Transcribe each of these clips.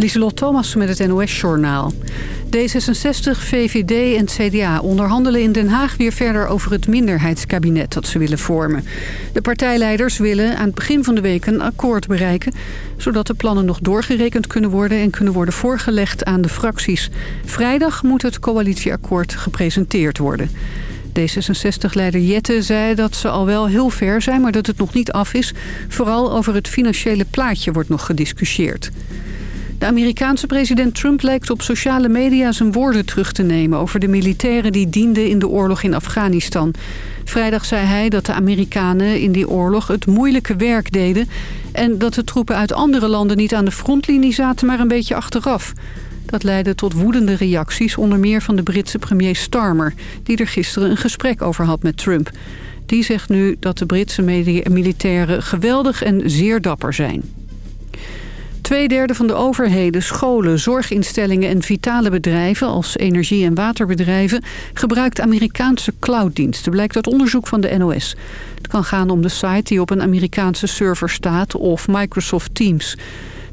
Lieselot Thomas met het NOS-journaal. D66, VVD en CDA onderhandelen in Den Haag weer verder over het minderheidskabinet dat ze willen vormen. De partijleiders willen aan het begin van de week een akkoord bereiken... zodat de plannen nog doorgerekend kunnen worden en kunnen worden voorgelegd aan de fracties. Vrijdag moet het coalitieakkoord gepresenteerd worden. D66-leider Jette zei dat ze al wel heel ver zijn, maar dat het nog niet af is. Vooral over het financiële plaatje wordt nog gediscussieerd. De Amerikaanse president Trump lijkt op sociale media zijn woorden terug te nemen... over de militairen die dienden in de oorlog in Afghanistan. Vrijdag zei hij dat de Amerikanen in die oorlog het moeilijke werk deden... en dat de troepen uit andere landen niet aan de frontlinie zaten, maar een beetje achteraf. Dat leidde tot woedende reacties, onder meer van de Britse premier Starmer... die er gisteren een gesprek over had met Trump. Die zegt nu dat de Britse militairen geweldig en zeer dapper zijn. Tweederde van de overheden, scholen, zorginstellingen en vitale bedrijven... als energie- en waterbedrijven gebruikt Amerikaanse clouddiensten... blijkt uit onderzoek van de NOS. Het kan gaan om de site die op een Amerikaanse server staat of Microsoft Teams...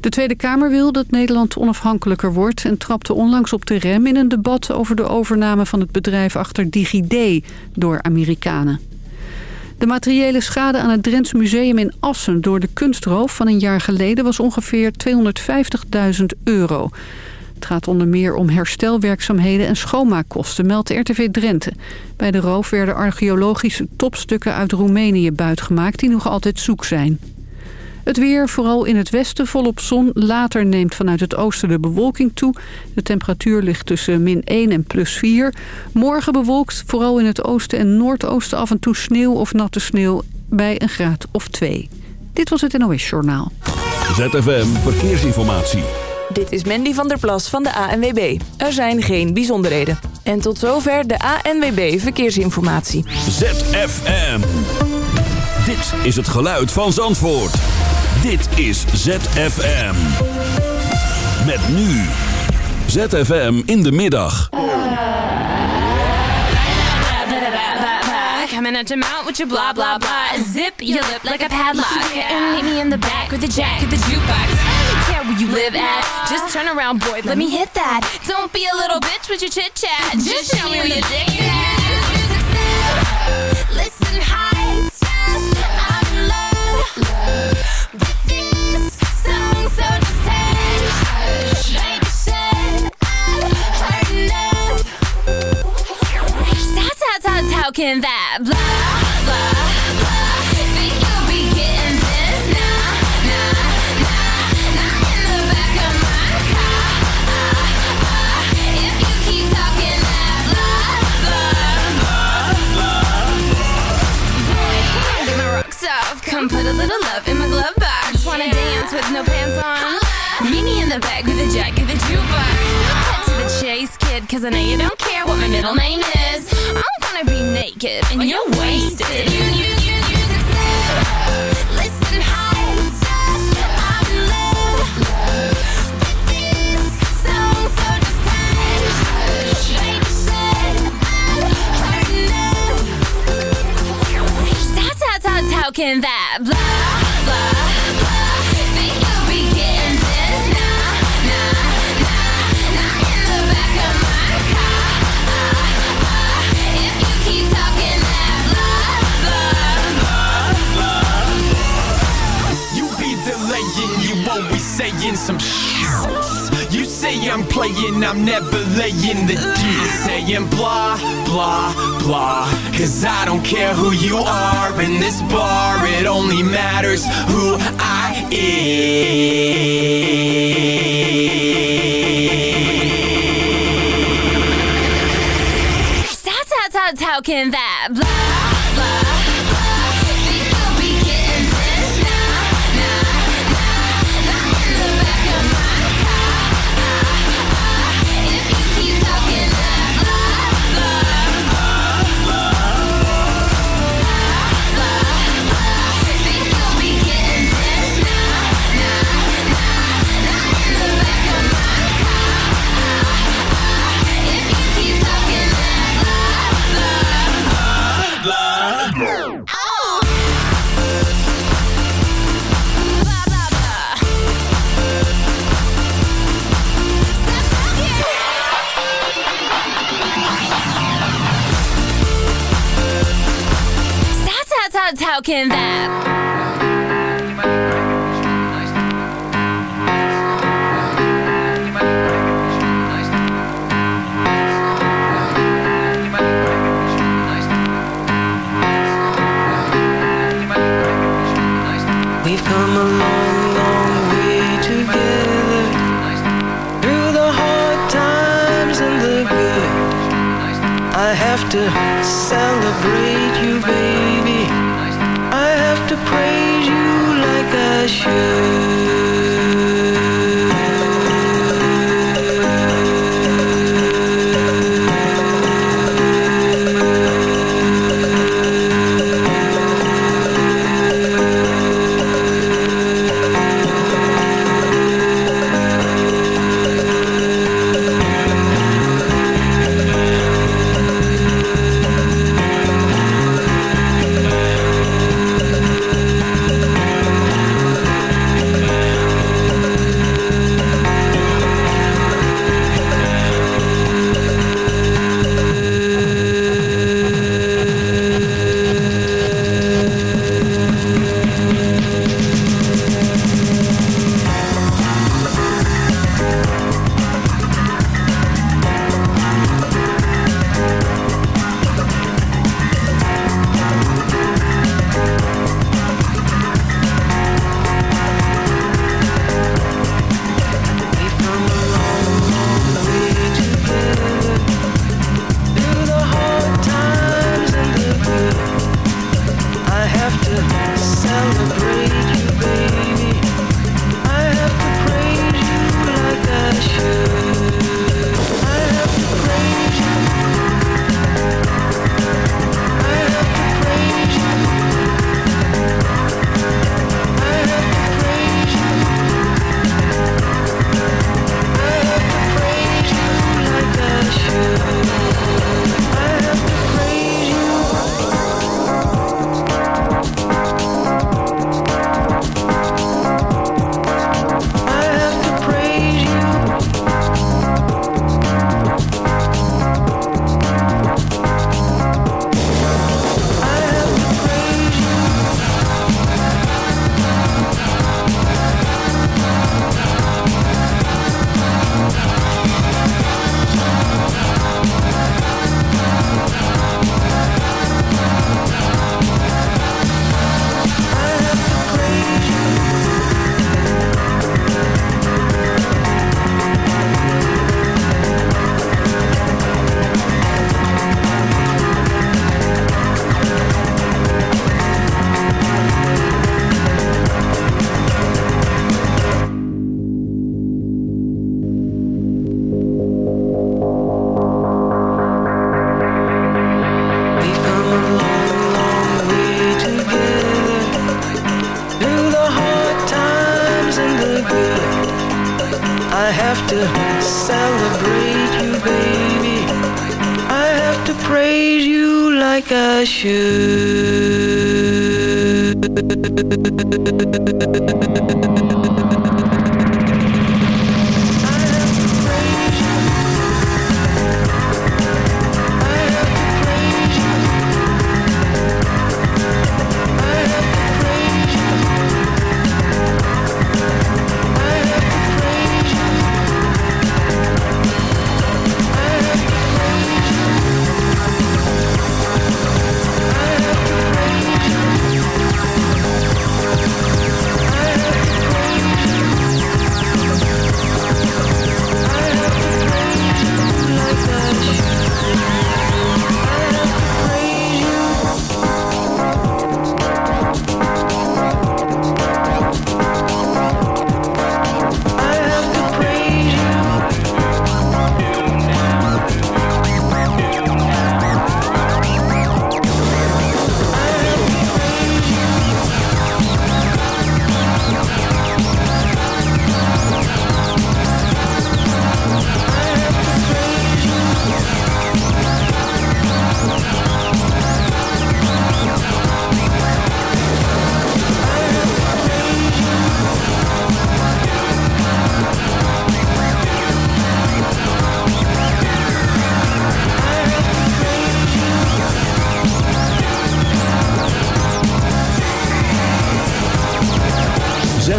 De Tweede Kamer wil dat Nederland onafhankelijker wordt... en trapte onlangs op de rem in een debat over de overname van het bedrijf achter DigiD door Amerikanen. De materiële schade aan het Drents Museum in Assen door de kunstroof van een jaar geleden was ongeveer 250.000 euro. Het gaat onder meer om herstelwerkzaamheden en schoonmaakkosten, meldt RTV Drenthe. Bij de roof werden archeologische topstukken uit Roemenië buitgemaakt die nog altijd zoek zijn. Het weer, vooral in het westen, volop zon. Later neemt vanuit het oosten de bewolking toe. De temperatuur ligt tussen min 1 en plus 4. Morgen bewolkt, vooral in het oosten en noordoosten af en toe sneeuw of natte sneeuw bij een graad of 2. Dit was het NOS Journaal. ZFM Verkeersinformatie. Dit is Mandy van der Plas van de ANWB. Er zijn geen bijzonderheden. En tot zover de ANWB Verkeersinformatie. ZFM. Dit is het geluid van Zandvoort. Dit is ZFM. Met nu. ZFM in de middag. Coming at your mouth with your blah blah blah. Zip your lip like a padlock. And meet me in the back with the jack of the jukebox. I don't care where you live at. Just turn around, boy. Let me hit that. Don't be a little bitch with your chit chat. Just show me where your dick is. Listen, high. I'm love. Can that blah, blah, blah Think you'll be getting this? Nah, nah, nah Not in the back of my car If you keep talking that blah, blah, blah Boy, come on, get my rocks off Come put a little love in my glove dance with no pants on? Meet me in the back with a jack of the jukebox. Cut to the chase, kid Cause I know you don't care what my middle name is. I'm gonna be naked and you're wasted. You, you, you, you Listen, high in love. This song, so just hush Baby said I've How, can that blah, be saying some shit. You say I'm playing, I'm never laying the deal. Saying blah, blah, blah. Cause I don't care who you are in this bar, it only matters who I am. How, how, how, how can that blah, how can that?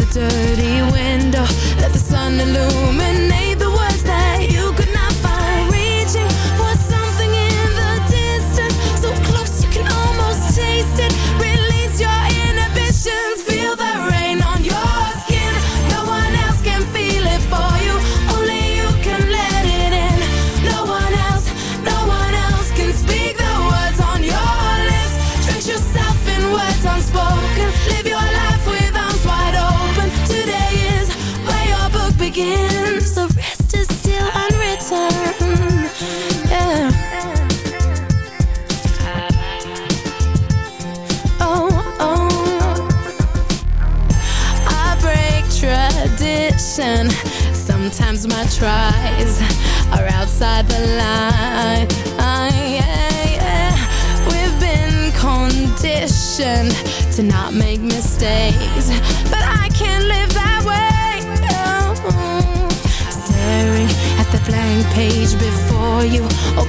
the dirt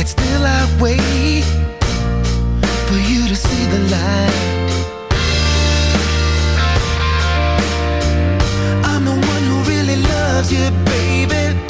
Yet still I wait for you to see the light. I'm the one who really loves you, baby.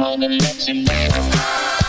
time and maximum.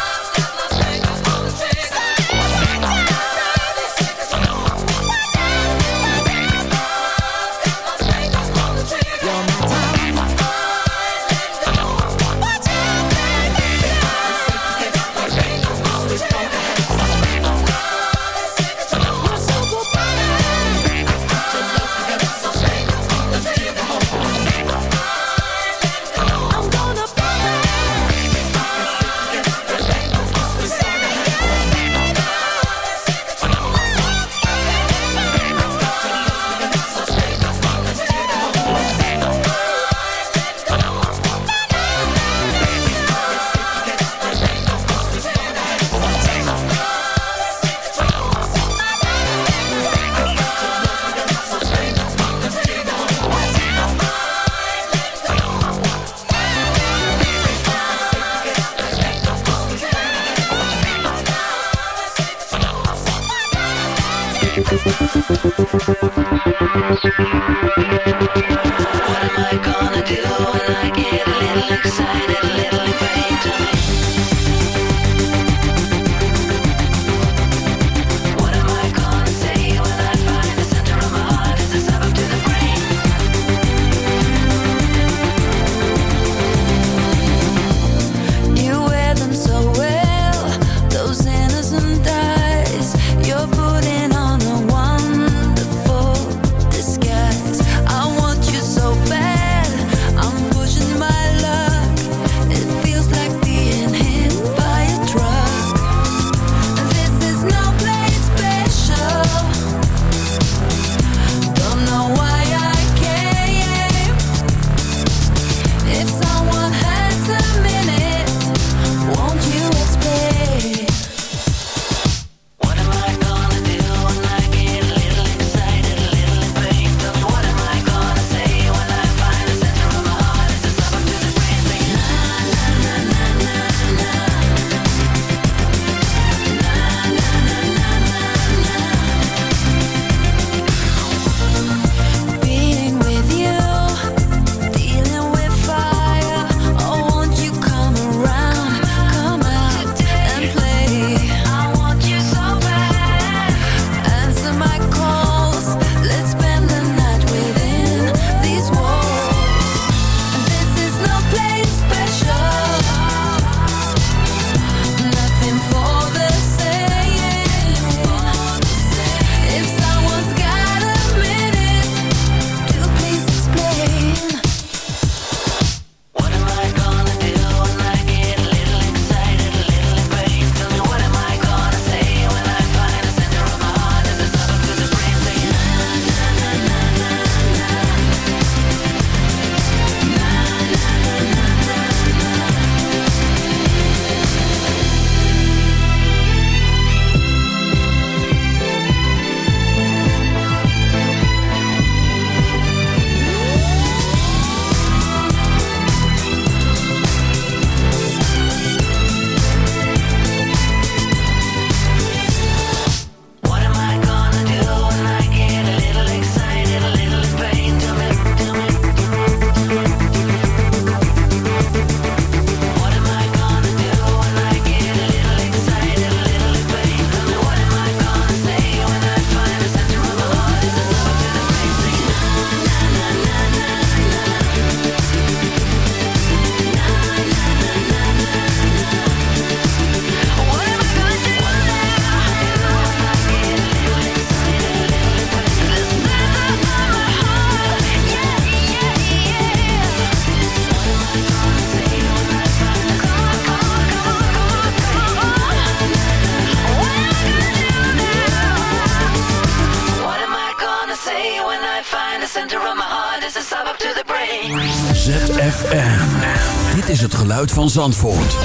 geluid van Zandvoort.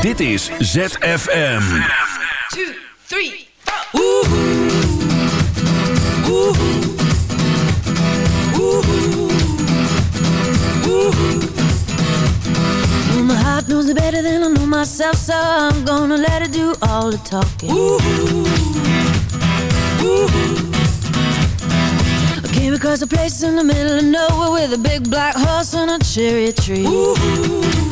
Dit is ZFM. 2, 3, 4. Oeh. My heart knows it better than I know myself, so I'm gonna let it do all the talking. Ooh. Ooh. Came across a place in the middle of nowhere with a big black horse and a cherry tree. Ooh.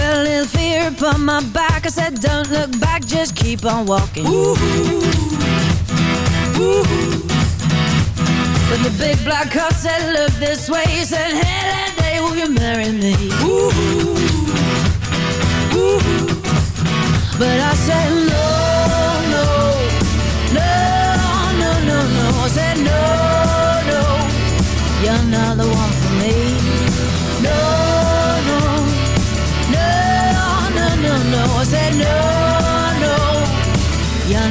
Felt a little fear upon my back. I said, Don't look back, just keep on walking. Ooh. Ooh. But the big black car said, Look this way. He said, Hey, that day, will you marry me? Ooh. Ooh. But I said, No, no, no, no, no, no. I said, No, no, you're not the one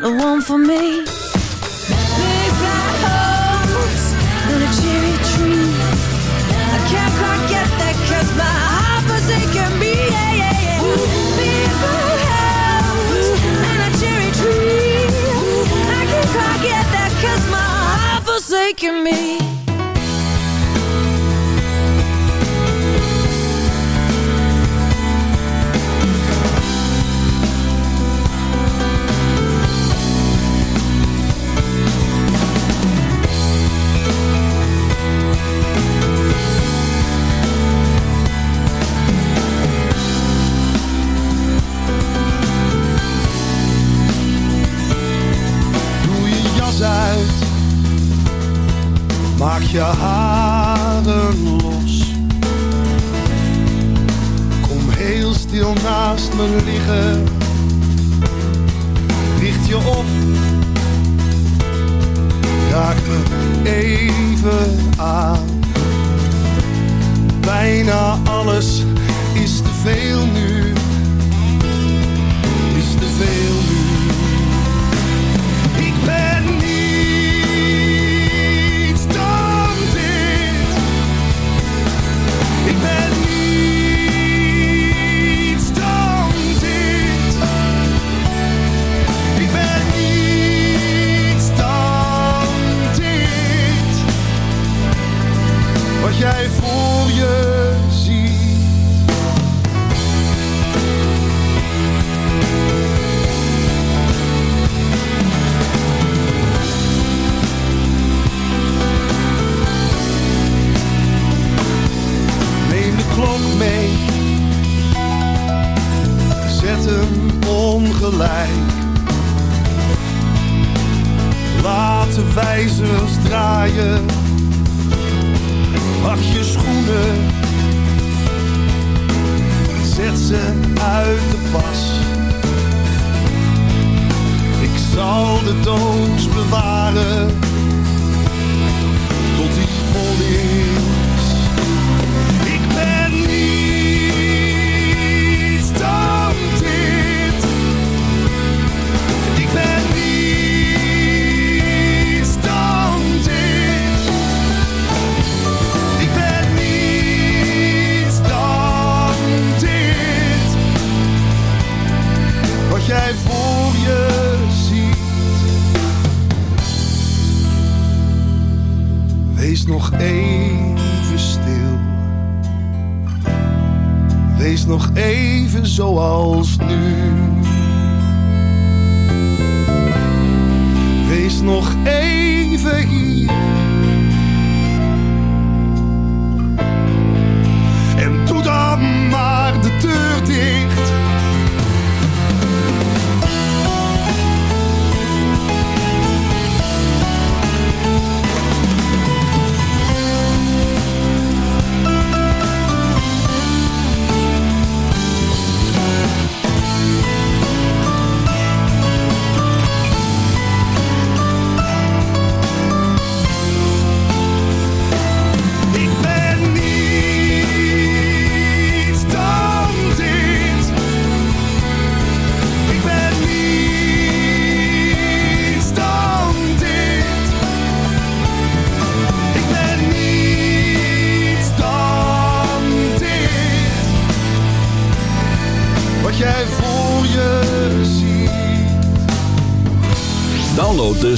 the one for me. at me. De doos bewaren.